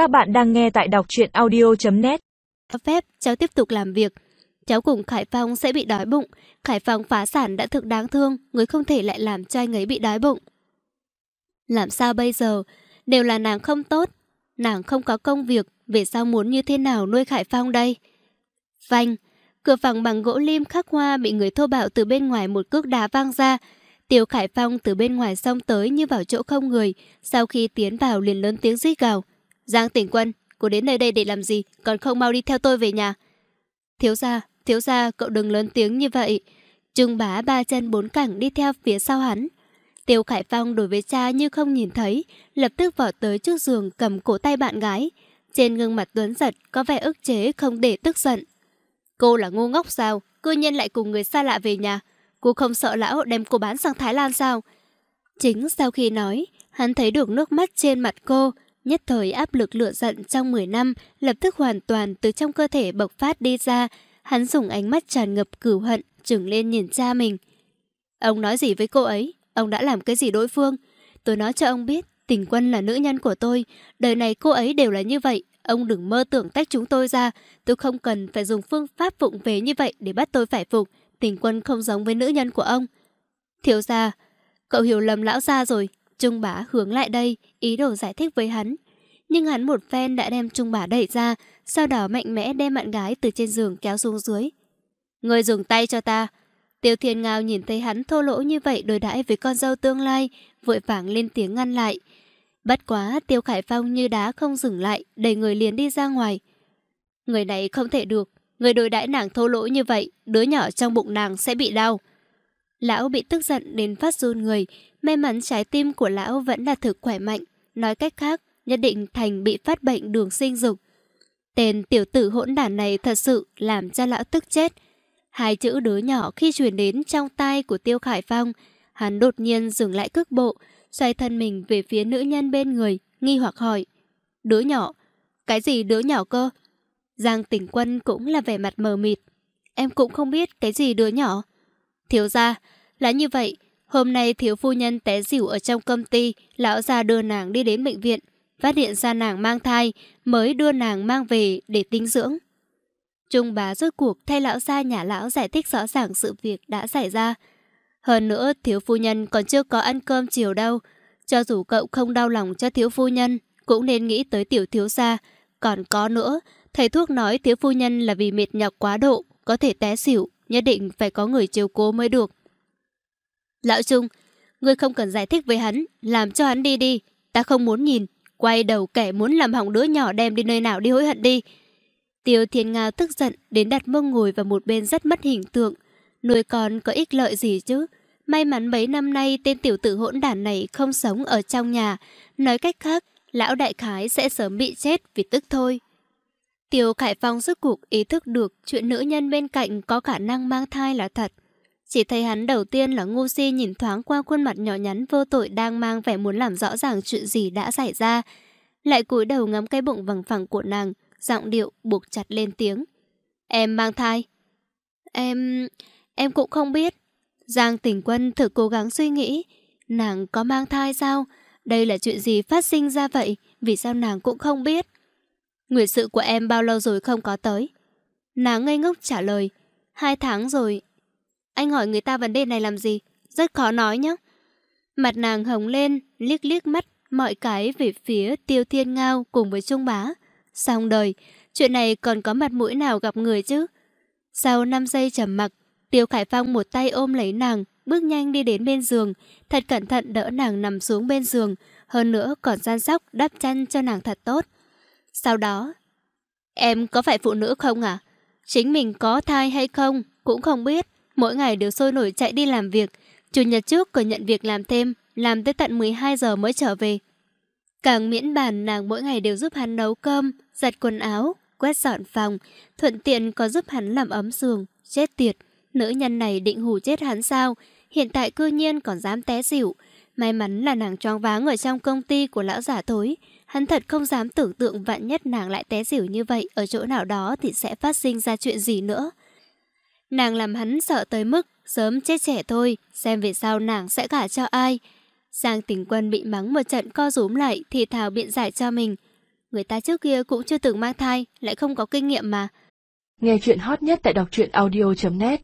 Các bạn đang nghe tại đọc truyện audio.net phép cháu tiếp tục làm việc. Cháu cùng Khải Phong sẽ bị đói bụng. Khải Phong phá sản đã thực đáng thương, người không thể lại làm cho anh ấy bị đói bụng. Làm sao bây giờ? Đều là nàng không tốt. Nàng không có công việc, về sao muốn như thế nào nuôi Khải Phong đây? Phanh, cửa phòng bằng gỗ lim khắc hoa bị người thô bạo từ bên ngoài một cước đá vang ra. Tiêu Khải Phong từ bên ngoài xông tới như vào chỗ không người, sau khi tiến vào liền lớn tiếng rít gào. Giang tỉnh quân, cô đến nơi đây để làm gì, còn không mau đi theo tôi về nhà. Thiếu gia, thiếu gia, cậu đừng lớn tiếng như vậy. trương bá ba chân bốn cẳng đi theo phía sau hắn. Tiêu Khải Phong đối với cha như không nhìn thấy, lập tức vọt tới trước giường cầm cổ tay bạn gái. Trên gương mặt tuấn giật có vẻ ức chế không để tức giận. Cô là ngu ngốc sao? Cư nhiên lại cùng người xa lạ về nhà. Cô không sợ lão đem cô bán sang Thái Lan sao? Chính sau khi nói, hắn thấy được nước mắt trên mặt cô, nhất thời áp lực lựa giận trong 10 năm lập tức hoàn toàn từ trong cơ thể bộc phát đi ra. Hắn dùng ánh mắt tràn ngập cửu hận, trừng lên nhìn cha mình. Ông nói gì với cô ấy? Ông đã làm cái gì đối phương? Tôi nói cho ông biết, tình quân là nữ nhân của tôi. Đời này cô ấy đều là như vậy. Ông đừng mơ tưởng tách chúng tôi ra. Tôi không cần phải dùng phương pháp vụng về như vậy để bắt tôi phải phục. Tình quân không giống với nữ nhân của ông. Thiếu gia, cậu hiểu lầm lão gia rồi. Trung bá hướng lại đây, ý đồ giải thích với hắn. Nhưng hắn một phen đã đem Trung bá đẩy ra, sau đó mạnh mẽ đem bạn gái từ trên giường kéo xuống dưới. Người dùng tay cho ta. Tiêu Thiên Ngao nhìn thấy hắn thô lỗ như vậy đối đãi với con dâu tương lai, vội vàng lên tiếng ngăn lại. Bất quá, Tiêu Khải Phong như đá không dừng lại, đẩy người liền đi ra ngoài. Người này không thể được, người đối đãi nàng thô lỗ như vậy, đứa nhỏ trong bụng nàng sẽ bị đau. Lão bị tức giận đến phát run người, may mắn trái tim của lão vẫn là thực khỏe mạnh. Nói cách khác, nhất định Thành bị phát bệnh đường sinh dục. Tên tiểu tử hỗn đản này thật sự làm cho lão tức chết. Hai chữ đứa nhỏ khi truyền đến trong tai của Tiêu Khải Phong, hắn đột nhiên dừng lại cước bộ, xoay thân mình về phía nữ nhân bên người, nghi hoặc hỏi. Đứa nhỏ? Cái gì đứa nhỏ cơ? Giang tỉnh quân cũng là vẻ mặt mờ mịt. Em cũng không biết cái gì đứa nhỏ. Thiếu ra, là như vậy, hôm nay thiếu phu nhân té xỉu ở trong công ty, lão già đưa nàng đi đến bệnh viện, phát hiện ra nàng mang thai, mới đưa nàng mang về để tinh dưỡng. Trung bá rốt cuộc thay lão gia nhà lão giải thích rõ ràng sự việc đã xảy ra. Hơn nữa, thiếu phu nhân còn chưa có ăn cơm chiều đâu. Cho dù cậu không đau lòng cho thiếu phu nhân, cũng nên nghĩ tới tiểu thiếu gia. Còn có nữa, thầy thuốc nói thiếu phu nhân là vì mệt nhọc quá độ, có thể té xỉu, nhất định phải có người chiều cố mới được. Lão Trung, ngươi không cần giải thích với hắn, làm cho hắn đi đi. Ta không muốn nhìn, quay đầu kẻ muốn làm hỏng đứa nhỏ đem đi nơi nào đi hối hận đi. Tiêu Thiên Ngao tức giận đến đặt mông ngồi vào một bên rất mất hình tượng. Nuôi con có ích lợi gì chứ? May mắn mấy năm nay tên tiểu tử hỗn đản này không sống ở trong nhà. Nói cách khác, lão đại khái sẽ sớm bị chết vì tức thôi. Tiêu Khải Phong rốt cuộc ý thức được chuyện nữ nhân bên cạnh có khả năng mang thai là thật. Chỉ thấy hắn đầu tiên là ngu si nhìn thoáng qua khuôn mặt nhỏ nhắn vô tội đang mang vẻ muốn làm rõ ràng chuyện gì đã xảy ra. Lại cúi đầu ngắm cái bụng vằng phẳng của nàng, giọng điệu buộc chặt lên tiếng. Em mang thai. Em... em cũng không biết. Giang tỉnh quân thử cố gắng suy nghĩ. Nàng có mang thai sao? Đây là chuyện gì phát sinh ra vậy? Vì sao nàng cũng không biết? Nguyệt sự của em bao lâu rồi không có tới? Nàng ngây ngốc trả lời. Hai tháng rồi. Anh hỏi người ta vấn đề này làm gì? Rất khó nói nhé. Mặt nàng hồng lên, liếc liếc mắt mọi cái về phía tiêu thiên ngao cùng với trung bá. Xong đời, chuyện này còn có mặt mũi nào gặp người chứ? Sau 5 giây trầm mặc, Tiêu Khải Phong một tay ôm lấy nàng, bước nhanh đi đến bên giường, thật cẩn thận đỡ nàng nằm xuống bên giường, hơn nữa còn gian sóc đắp chăn cho nàng thật tốt. Sau đó, em có phải phụ nữ không à? Chính mình có thai hay không, cũng không biết. Mỗi ngày đều sôi nổi chạy đi làm việc. Chủ nhật trước còn nhận việc làm thêm, làm tới tận 12 giờ mới trở về. Càng miễn bàn nàng mỗi ngày đều giúp hắn nấu cơm, giặt quần áo, quét dọn phòng, thuận tiện có giúp hắn làm ấm giường. Chết tiệt, nữ nhân này định hù chết hắn sao? Hiện tại cư nhiên còn dám té xỉu. May mắn là nàng choáng váng ở trong công ty của lão giả thối. Hắn thật không dám tưởng tượng vạn nhất nàng lại té xỉu như vậy ở chỗ nào đó thì sẽ phát sinh ra chuyện gì nữa. Nàng làm hắn sợ tới mức sớm chết trẻ thôi, xem về sau nàng sẽ gả cho ai. Giang tình quân bị mắng một trận co rúm lại thì thảo biện giải cho mình. Người ta trước kia cũng chưa từng mang thai, lại không có kinh nghiệm mà. Nghe chuyện hot nhất tại đọc truyện audio.net